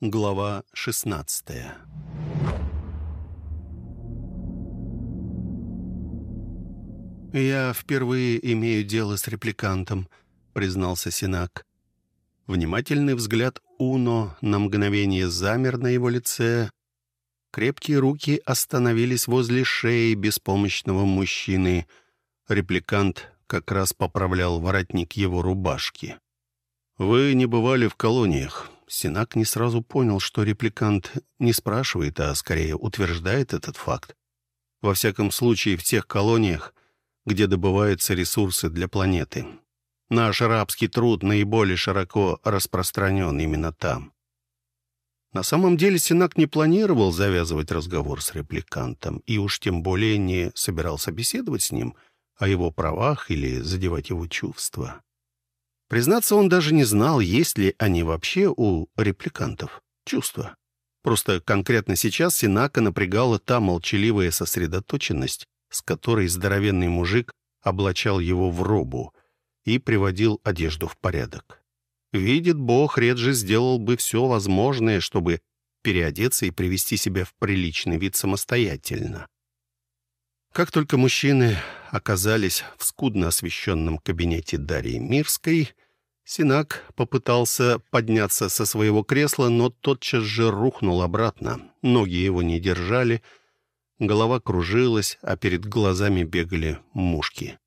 Глава 16 «Я впервые имею дело с репликантом», — признался Синак. Внимательный взгляд Уно на мгновение замер на его лице. Крепкие руки остановились возле шеи беспомощного мужчины. Репликант как раз поправлял воротник его рубашки. «Вы не бывали в колониях». Синак не сразу понял, что репликант не спрашивает, а скорее утверждает этот факт. Во всяком случае, в тех колониях, где добываются ресурсы для планеты. Наш арабский труд наиболее широко распространен именно там. На самом деле Синак не планировал завязывать разговор с репликантом и уж тем более не собирался беседовать с ним о его правах или задевать его чувства. Признаться, он даже не знал, есть ли они вообще у репликантов чувства. Просто конкретно сейчас Синака напрягала та молчаливая сосредоточенность, с которой здоровенный мужик облачал его в робу и приводил одежду в порядок. Видит Бог, Реджи сделал бы все возможное, чтобы переодеться и привести себя в приличный вид самостоятельно. Как только мужчины оказались в скудно освещенном кабинете Дарьи Мирской, Синак попытался подняться со своего кресла, но тотчас же рухнул обратно. Ноги его не держали — голова кружилась, а перед глазами бегали мушки.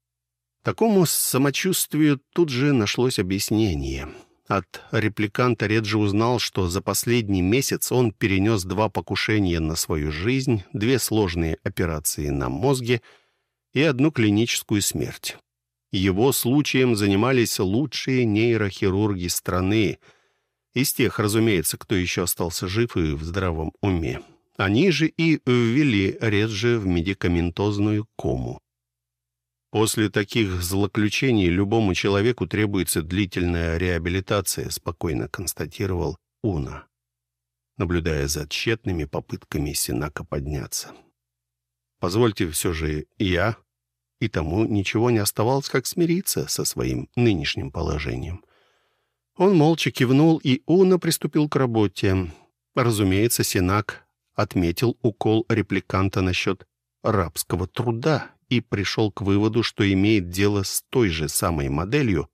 Такому самочувствию тут же нашлось объяснение. От репликанта Реджи узнал, что за последний месяц он перенес два покушения на свою жизнь, две сложные операции на мозге и одну клиническую смерть. Его случаем занимались лучшие нейрохирурги страны, из тех, разумеется, кто еще остался жив и в здравом уме. Они же и ввели Реджи в медикаментозную кому. После таких злоключений любому человеку требуется длительная реабилитация, спокойно констатировал Уна, наблюдая за тщетными попытками Синака подняться. Позвольте все же я, и тому ничего не оставалось, как смириться со своим нынешним положением. Он молча кивнул, и Уна приступил к работе. Разумеется, Синак отметил укол репликанта насчет рабского труда и пришел к выводу, что имеет дело с той же самой моделью,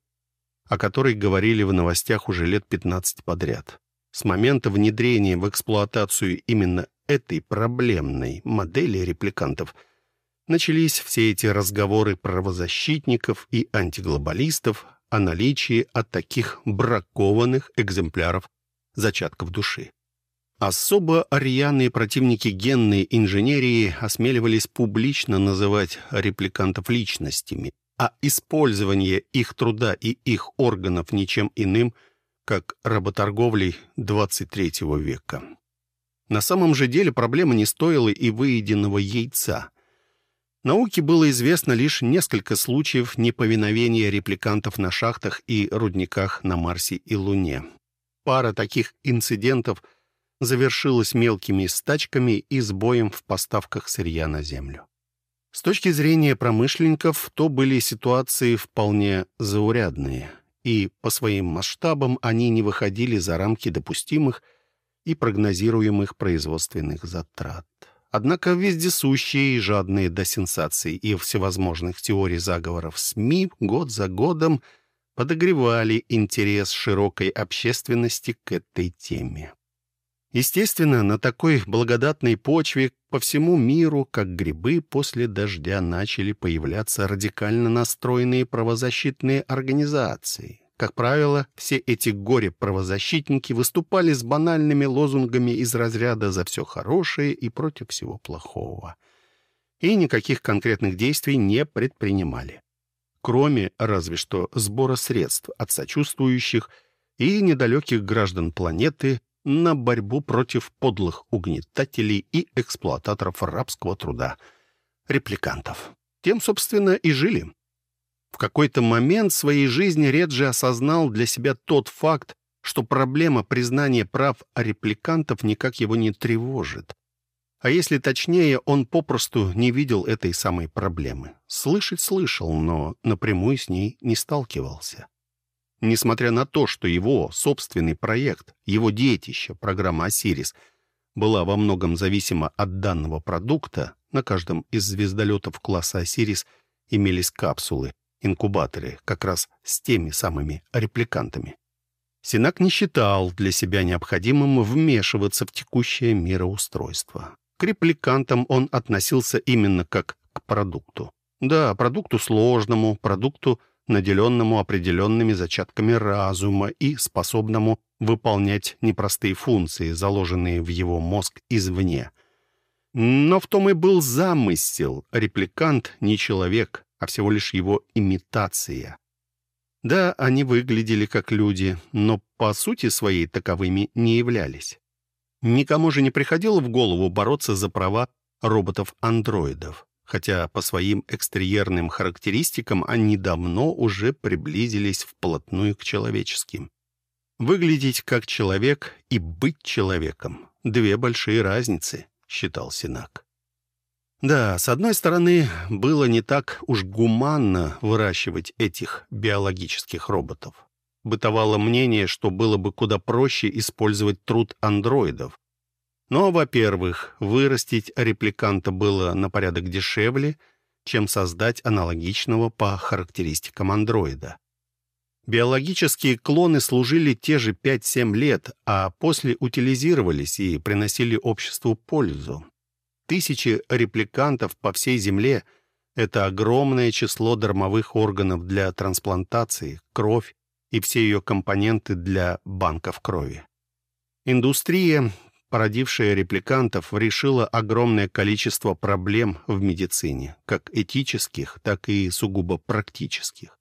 о которой говорили в новостях уже лет 15 подряд. С момента внедрения в эксплуатацию именно этой проблемной модели репликантов начались все эти разговоры правозащитников и антиглобалистов о наличии от таких бракованных экземпляров зачатков души. Особо рьяные противники генной инженерии осмеливались публично называть репликантов личностями, а использование их труда и их органов ничем иным, как работорговлей 23 века. На самом же деле проблема не стоила и выеденного яйца. Науке было известно лишь несколько случаев неповиновения репликантов на шахтах и рудниках на Марсе и Луне. Пара таких инцидентов – завершилось мелкими стачками и сбоем в поставках сырья на землю. С точки зрения промышленников, то были ситуации вполне заурядные, и по своим масштабам они не выходили за рамки допустимых и прогнозируемых производственных затрат. Однако вездесущие и жадные до сенсаций и всевозможных теорий заговоров СМИ год за годом подогревали интерес широкой общественности к этой теме. Естественно, на такой благодатной почве по всему миру, как грибы после дождя, начали появляться радикально настроенные правозащитные организации. Как правило, все эти горе-правозащитники выступали с банальными лозунгами из разряда «за все хорошее и против всего плохого». И никаких конкретных действий не предпринимали. Кроме, разве что, сбора средств от сочувствующих и недалеких граждан планеты – на борьбу против подлых угнетателей и эксплуататоров рабского труда, репликантов. Тем, собственно, и жили. В какой-то момент своей жизни Реджи осознал для себя тот факт, что проблема признания прав репликантов никак его не тревожит. А если точнее, он попросту не видел этой самой проблемы. Слышать слышал, но напрямую с ней не сталкивался. Несмотря на то, что его собственный проект, его детище, программа «Осирис», была во многом зависима от данного продукта, на каждом из звездолетов класса «Осирис» имелись капсулы, инкубаторы, как раз с теми самыми репликантами. Синак не считал для себя необходимым вмешиваться в текущее мироустройство. К репликантам он относился именно как к продукту. Да, продукту сложному, продукту, наделенному определенными зачатками разума и способному выполнять непростые функции, заложенные в его мозг извне. Но в том и был замысел. Репликант не человек, а всего лишь его имитация. Да, они выглядели как люди, но по сути своей таковыми не являлись. Никому же не приходило в голову бороться за права роботов-андроидов, хотя по своим экстерьерным характеристикам они давно уже приблизились вплотную к человеческим. Выглядеть как человек и быть человеком — две большие разницы, считал Синак. Да, с одной стороны, было не так уж гуманно выращивать этих биологических роботов. Бытовало мнение, что было бы куда проще использовать труд андроидов. Но, во-первых, вырастить репликанта было на порядок дешевле, чем создать аналогичного по характеристикам андроида. Биологические клоны служили те же 5-7 лет, а после утилизировались и приносили обществу пользу. Тысячи репликантов по всей Земле — это огромное число дармовых органов для трансплантации, кровь и все ее компоненты для банков крови. Индустрия, породившая репликантов, решила огромное количество проблем в медицине, как этических, так и сугубо практических.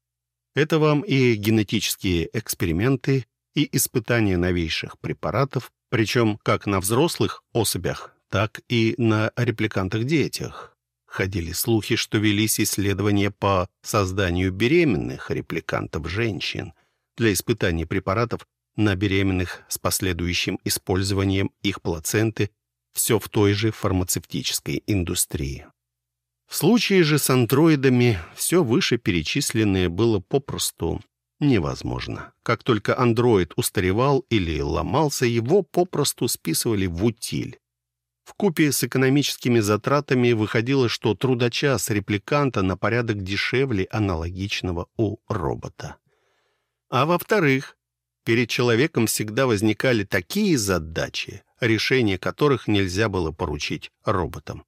Это вам и генетические эксперименты, и испытания новейших препаратов, причем как на взрослых особях, так и на репликантах-детях. Ходили слухи, что велись исследования по созданию беременных репликантов-женщин для испытаний препаратов на беременных с последующим использованием их плаценты все в той же фармацевтической индустрии. В случае же с андроидами все вышеперечисленное было попросту невозможно. Как только андроид устаревал или ломался, его попросту списывали в утиль. В купе с экономическими затратами выходило, что трудочас репликанта на порядок дешевле аналогичного у робота. А во-вторых, перед человеком всегда возникали такие задачи, решение которых нельзя было поручить роботам.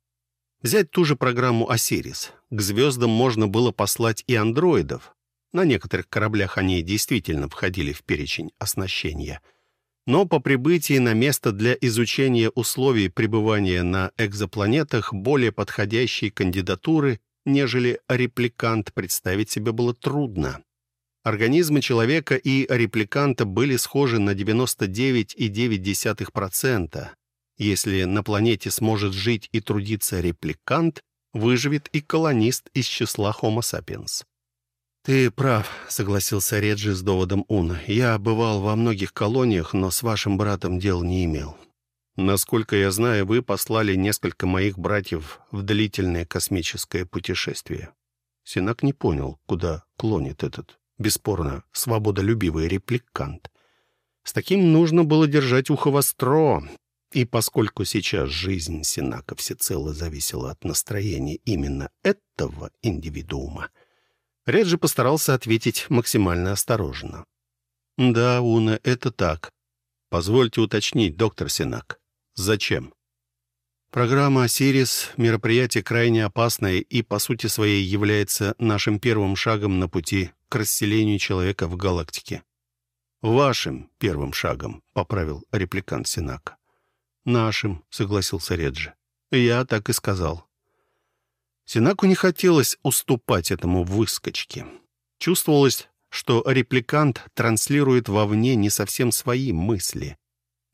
Взять ту же программу «Осирис». К звездам можно было послать и андроидов. На некоторых кораблях они действительно входили в перечень оснащения – но по прибытии на место для изучения условий пребывания на экзопланетах более подходящей кандидатуры, нежели репликант, представить себе было трудно. Организмы человека и репликанта были схожи на 99,9%. Если на планете сможет жить и трудиться репликант, выживет и колонист из числа Homo sapiens. «Ты прав», — согласился Реджи с доводом Уна. «Я бывал во многих колониях, но с вашим братом дел не имел. Насколько я знаю, вы послали несколько моих братьев в длительное космическое путешествие». Синак не понял, куда клонит этот, бесспорно, свободолюбивый репликант. С таким нужно было держать ухо востро, и поскольку сейчас жизнь Синака всецело зависела от настроения именно этого индивидуума, Реджи постарался ответить максимально осторожно. «Да, Уна, это так. Позвольте уточнить, доктор Синак. Зачем?» Программа «Осирис» — мероприятие крайне опасное и, по сути своей, является нашим первым шагом на пути к расселению человека в галактике. «Вашим первым шагом», — поправил репликант Синака. «Нашим», — согласился Реджи. «Я так и сказал. Синаку не хотелось уступать этому выскочке. Чувствовалось, что репликант транслирует вовне не совсем свои мысли.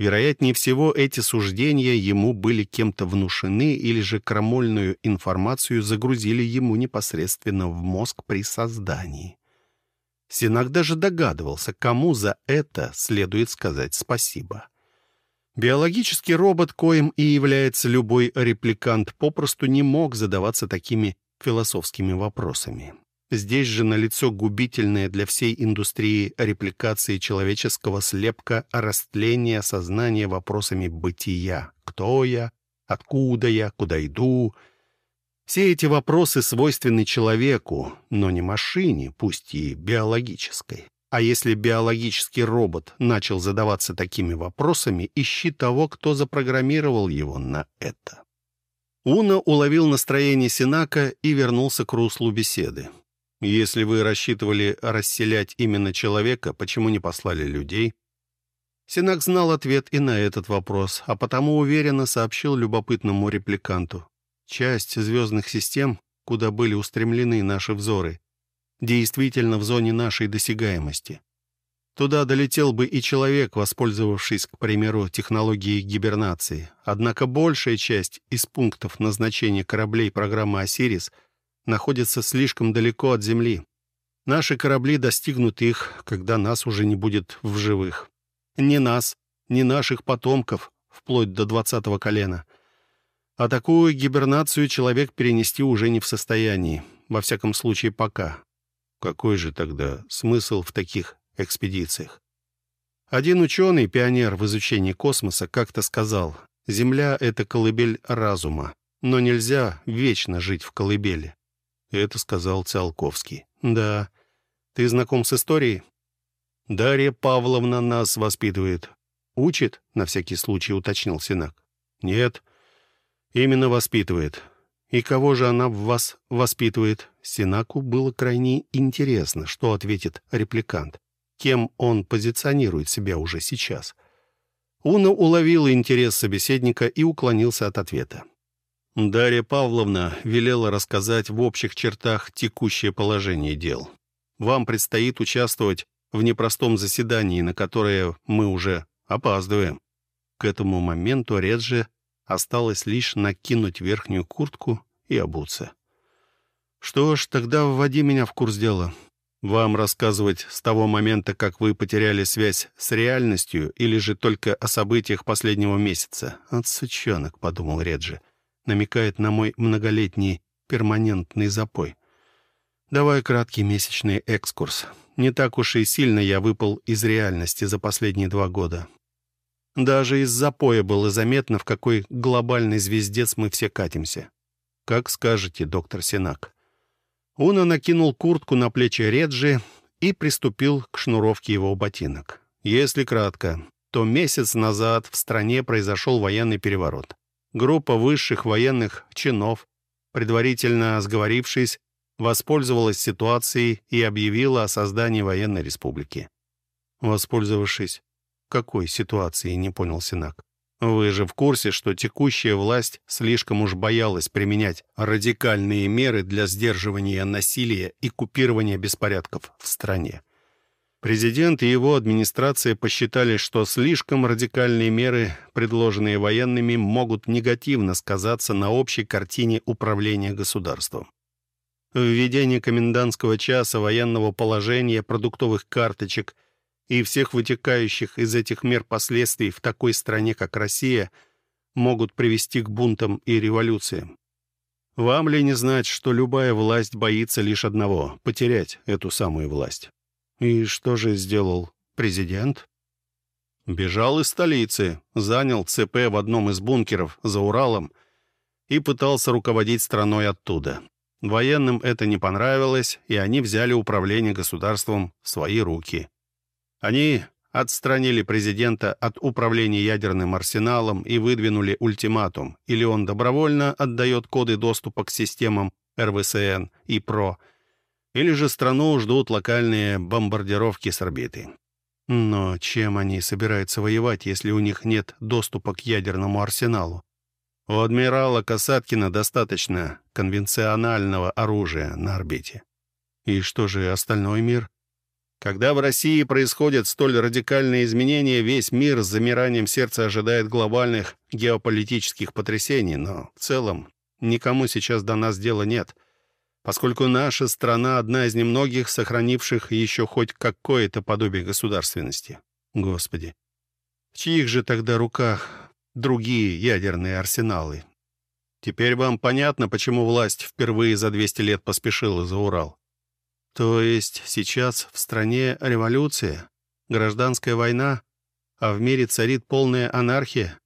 Вероятнее всего, эти суждения ему были кем-то внушены или же крамольную информацию загрузили ему непосредственно в мозг при создании. Синак даже догадывался, кому за это следует сказать спасибо. Биологический робот, коим и является любой репликант, попросту не мог задаваться такими философскими вопросами. Здесь же налицо губительное для всей индустрии репликации человеческого слепка растления сознания вопросами бытия. Кто я? Откуда я? Куда иду? Все эти вопросы свойственны человеку, но не машине, пусть и биологической. А если биологический робот начал задаваться такими вопросами, ищи того, кто запрограммировал его на это. Уна уловил настроение Синака и вернулся к руслу беседы. Если вы рассчитывали расселять именно человека, почему не послали людей? Синак знал ответ и на этот вопрос, а потому уверенно сообщил любопытному репликанту. Часть звездных систем, куда были устремлены наши взоры, действительно в зоне нашей досягаемости. Туда долетел бы и человек, воспользовавшись, к примеру, технологией гибернации. Однако большая часть из пунктов назначения кораблей программы «Осирис» — находится слишком далеко от Земли. Наши корабли достигнут их, когда нас уже не будет в живых. Ни нас, ни наших потомков, вплоть до двадцатого колена. А такую гибернацию человек перенести уже не в состоянии, во всяком случае пока. Какой же тогда смысл в таких экспедициях? Один ученый, пионер в изучении космоса, как-то сказал, «Земля — это колыбель разума, но нельзя вечно жить в колыбели. Это сказал Циолковский. «Да. Ты знаком с историей?» «Дарья Павловна нас воспитывает». «Учит?» — на всякий случай уточнил Синак. «Нет. Именно воспитывает. И кого же она в вас воспитывает?» Синаку было крайне интересно, что ответит репликант. Кем он позиционирует себя уже сейчас? Уна уловила интерес собеседника и уклонился от ответа. Дарья Павловна велела рассказать в общих чертах текущее положение дел. Вам предстоит участвовать в непростом заседании, на которое мы уже опаздываем. К этому моменту Реджи осталось лишь накинуть верхнюю куртку и обуться. Что ж, тогда вводи меня в курс дела. Вам рассказывать с того момента, как вы потеряли связь с реальностью, или же только о событиях последнего месяца? «Отсучонок», — подумал Реджи намекает на мой многолетний перманентный запой. Давай краткий месячный экскурс. Не так уж и сильно я выпал из реальности за последние два года. Даже из запоя было заметно, в какой глобальный звездец мы все катимся. Как скажете, доктор Синак. Уна накинул куртку на плечи Реджи и приступил к шнуровке его ботинок. Если кратко, то месяц назад в стране произошел военный переворот. Группа высших военных чинов, предварительно сговорившись, воспользовалась ситуацией и объявила о создании военной республики. Воспользовавшись какой ситуацией, не понял Синак. Вы же в курсе, что текущая власть слишком уж боялась применять радикальные меры для сдерживания насилия и купирования беспорядков в стране. Президент и его администрация посчитали, что слишком радикальные меры, предложенные военными, могут негативно сказаться на общей картине управления государством. Введение комендантского часа, военного положения, продуктовых карточек и всех вытекающих из этих мер последствий в такой стране, как Россия, могут привести к бунтам и революциям. Вам ли не знать, что любая власть боится лишь одного — потерять эту самую власть? И что же сделал президент? Бежал из столицы, занял ЦП в одном из бункеров за Уралом и пытался руководить страной оттуда. Военным это не понравилось, и они взяли управление государством в свои руки. Они отстранили президента от управления ядерным арсеналом и выдвинули ультиматум. Или он добровольно отдает коды доступа к системам РВСН и ПРО – или же страну ждут локальные бомбардировки с орбиты. Но чем они собираются воевать, если у них нет доступа к ядерному арсеналу? У адмирала Касаткина достаточно конвенционального оружия на орбите. И что же остальной мир? Когда в России происходят столь радикальные изменения, весь мир с замиранием сердца ожидает глобальных геополитических потрясений, но в целом никому сейчас до нас дела нет — поскольку наша страна одна из немногих, сохранивших еще хоть какое-то подобие государственности. Господи, в чьих же тогда руках другие ядерные арсеналы? Теперь вам понятно, почему власть впервые за 200 лет поспешила за Урал. То есть сейчас в стране революция, гражданская война, а в мире царит полная анархия?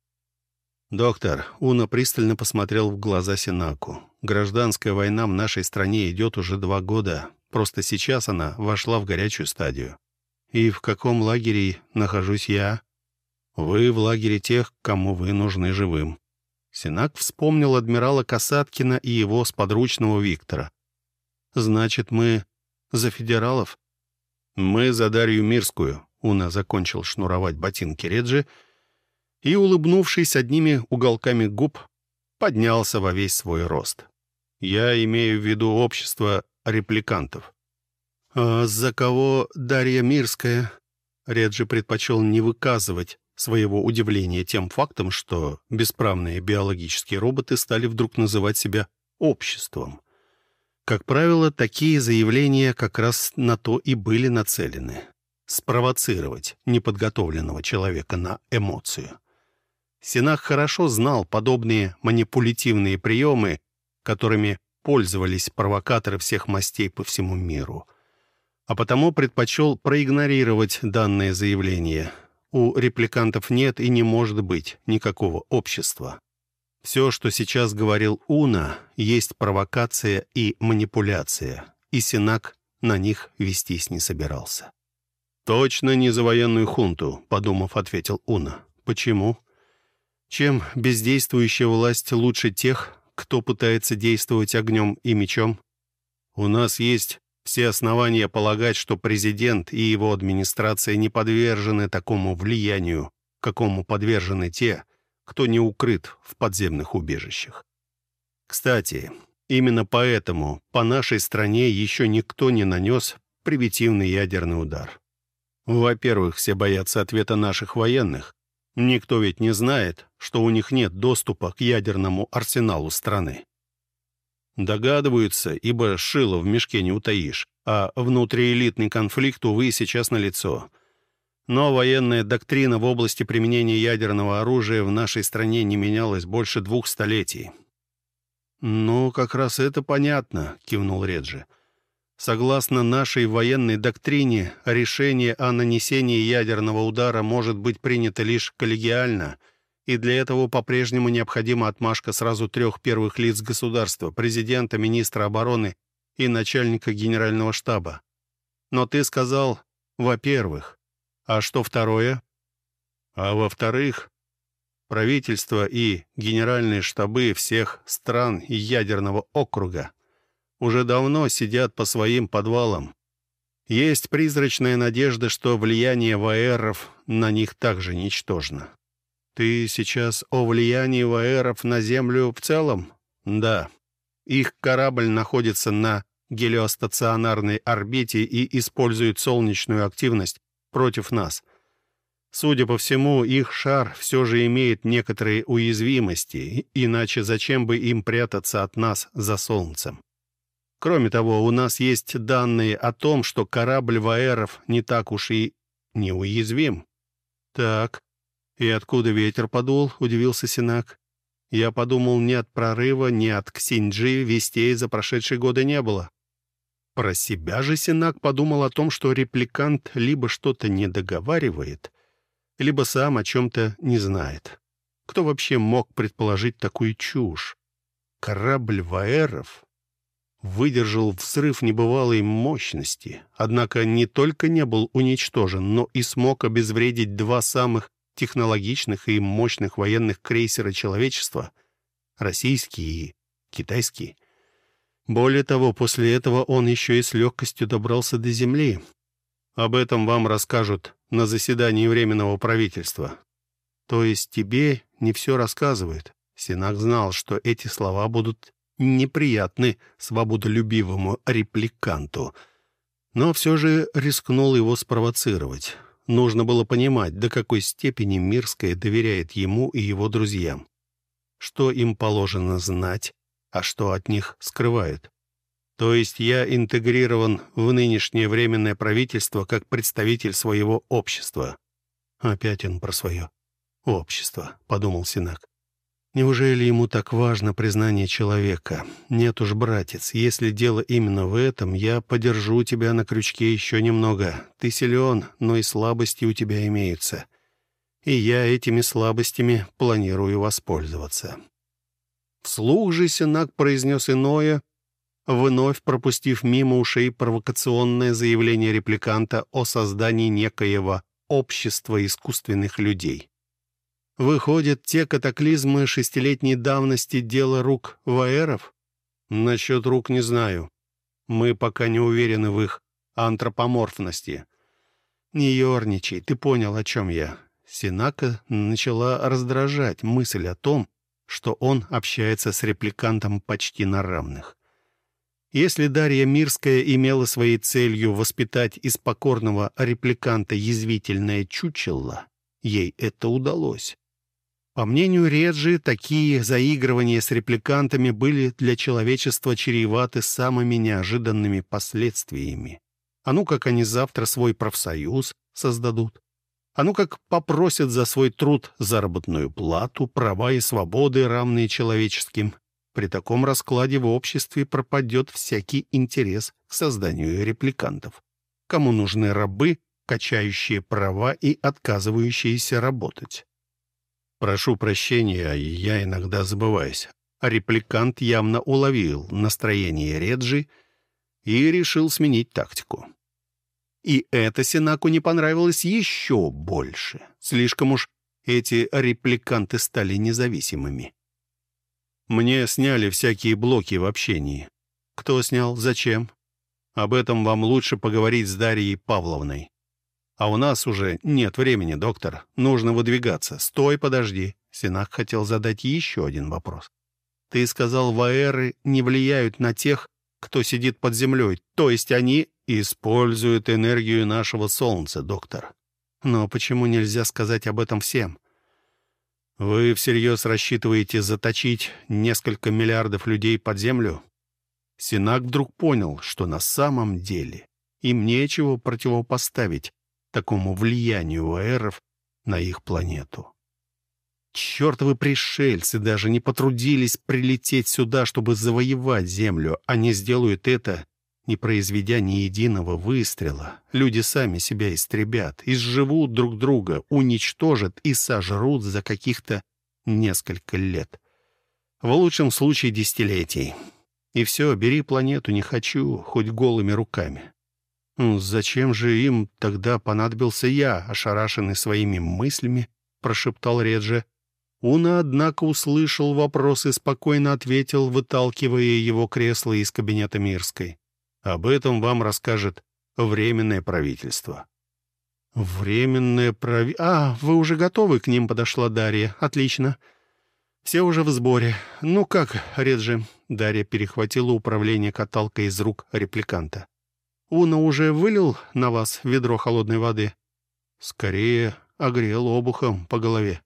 «Доктор», — Уна пристально посмотрел в глаза Синаку. «Гражданская война в нашей стране идет уже два года. Просто сейчас она вошла в горячую стадию. И в каком лагере нахожусь я? Вы в лагере тех, кому вы нужны живым». Синак вспомнил адмирала Касаткина и его сподручного Виктора. «Значит, мы за федералов?» «Мы за Дарью Мирскую», — Уна закончил шнуровать ботинки Реджи — и, улыбнувшись одними уголками губ, поднялся во весь свой рост. Я имею в виду общество репликантов. «А за кого Дарья Мирская?» Реджи предпочел не выказывать своего удивления тем фактом, что бесправные биологические роботы стали вдруг называть себя обществом. Как правило, такие заявления как раз на то и были нацелены — спровоцировать неподготовленного человека на эмоцию. Синах хорошо знал подобные манипулятивные приемы, которыми пользовались провокаторы всех мастей по всему миру. А потому предпочел проигнорировать данное заявление. У репликантов нет и не может быть никакого общества. Все, что сейчас говорил Уна, есть провокация и манипуляция, и Синак на них вестись не собирался. «Точно не за военную хунту», — подумав, ответил Уна. «Почему?» Чем бездействующая власть лучше тех, кто пытается действовать огнем и мечом? У нас есть все основания полагать, что президент и его администрация не подвержены такому влиянию, какому подвержены те, кто не укрыт в подземных убежищах. Кстати, именно поэтому по нашей стране еще никто не нанес превентивный ядерный удар. Во-первых, все боятся ответа наших военных, Никто ведь не знает, что у них нет доступа к ядерному арсеналу страны. Догадываются, ибо шило в мешке не утаишь, а внутриэлитный конфликт, увы, сейчас налицо. Но военная доктрина в области применения ядерного оружия в нашей стране не менялась больше двух столетий. «Ну, как раз это понятно», — кивнул Реджи. Согласно нашей военной доктрине, решение о нанесении ядерного удара может быть принято лишь коллегиально, и для этого по-прежнему необходима отмашка сразу трех первых лиц государства, президента, министра обороны и начальника генерального штаба. Но ты сказал «во-первых». А что второе? А во-вторых, правительство и генеральные штабы всех стран ядерного округа уже давно сидят по своим подвалам. Есть призрачная надежда, что влияние ВАЭРов на них также ничтожно. Ты сейчас о влиянии ВАЭРов на Землю в целом? Да. Их корабль находится на гелиостационарной орбите и использует солнечную активность против нас. Судя по всему, их шар все же имеет некоторые уязвимости, иначе зачем бы им прятаться от нас за солнцем? Кроме того, у нас есть данные о том, что корабль Ваэров не так уж и неуязвим. Так, и откуда ветер подул, удивился Синак. Я подумал, ни от прорыва, ни от Ксинджи вестей за прошедшие годы не было. Про себя же Синак подумал о том, что репликант либо что-то не договаривает, либо сам о чем-то не знает. Кто вообще мог предположить такую чушь? Корабль Ваэров выдержал взрыв небывалой мощности, однако не только не был уничтожен, но и смог обезвредить два самых технологичных и мощных военных крейсера человечества — российский и китайский. Более того, после этого он еще и с легкостью добрался до земли. Об этом вам расскажут на заседании Временного правительства. То есть тебе не все рассказывают. Синак знал, что эти слова будут неприятны свободолюбивому репликанту, но все же рискнул его спровоцировать. Нужно было понимать, до какой степени Мирская доверяет ему и его друзьям. Что им положено знать, а что от них скрывают. То есть я интегрирован в нынешнее временное правительство как представитель своего общества. Опять он про свое общество, подумал Синак. Неужели ему так важно признание человека? Нет уж, братец, если дело именно в этом, я подержу тебя на крючке еще немного. Ты силен, но и слабости у тебя имеются. И я этими слабостями планирую воспользоваться. Вслух же Сенак произнес иное, вновь пропустив мимо ушей провокационное заявление репликанта о создании некоего общества искусственных людей. Выходят, те катаклизмы шестилетней давности — дело рук ваэров? Насчет рук не знаю. Мы пока не уверены в их антропоморфности. Не ерничай, ты понял, о чем я. Синака начала раздражать мысль о том, что он общается с репликантом почти на равных. Если Дарья Мирская имела своей целью воспитать из покорного репликанта язвительное чучело, ей это удалось. По мнению Реджи, такие заигрывания с репликантами были для человечества чреваты самыми неожиданными последствиями. А ну как они завтра свой профсоюз создадут? А ну как попросят за свой труд заработную плату, права и свободы, равные человеческим? При таком раскладе в обществе пропадет всякий интерес к созданию репликантов. Кому нужны рабы, качающие права и отказывающиеся работать? Прошу прощения, я иногда забываюсь. Репликант явно уловил настроение Реджи и решил сменить тактику. И это Синаку не понравилось еще больше. Слишком уж эти репликанты стали независимыми. Мне сняли всякие блоки в общении. Кто снял? Зачем? Об этом вам лучше поговорить с Дарьей Павловной. А у нас уже нет времени, доктор. Нужно выдвигаться. Стой, подожди. Синак хотел задать еще один вопрос. Ты сказал, ваэры не влияют на тех, кто сидит под землей. То есть они используют энергию нашего Солнца, доктор. Но почему нельзя сказать об этом всем? Вы всерьез рассчитываете заточить несколько миллиардов людей под землю? Синак вдруг понял, что на самом деле им нечего противопоставить такому влиянию ваэров на их планету. Чертовы пришельцы даже не потрудились прилететь сюда, чтобы завоевать Землю. Они сделают это, не произведя ни единого выстрела. Люди сами себя истребят, изживут друг друга, уничтожат и сожрут за каких-то несколько лет. В лучшем случае десятилетий. И все, бери планету, не хочу, хоть голыми руками. «Зачем же им тогда понадобился я?» — ошарашенный своими мыслями, прошептал Реджи. Уна, однако, услышал вопрос и спокойно ответил, выталкивая его кресло из кабинета Мирской. «Об этом вам расскажет Временное правительство». «Временное прави... А, вы уже готовы?» — к ним подошла Дарья. «Отлично. Все уже в сборе. Ну как, Реджи?» Дарья перехватила управление каталкой из рук репликанта. Уна уже вылил на вас ведро холодной воды? Скорее, огрел обухом по голове.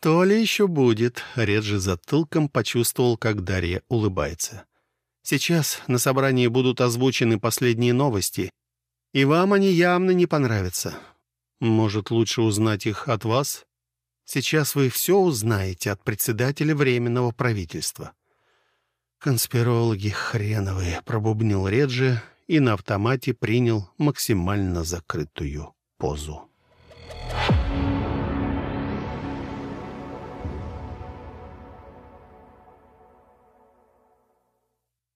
То ли еще будет. Реджи затылком почувствовал, как Дарья улыбается. Сейчас на собрании будут озвучены последние новости, и вам они явно не понравятся. Может, лучше узнать их от вас? Сейчас вы все узнаете от председателя Временного правительства. «Конспирологи хреновые», — пробубнил Реджи и на автомате принял максимально закрытую позу. Thank you.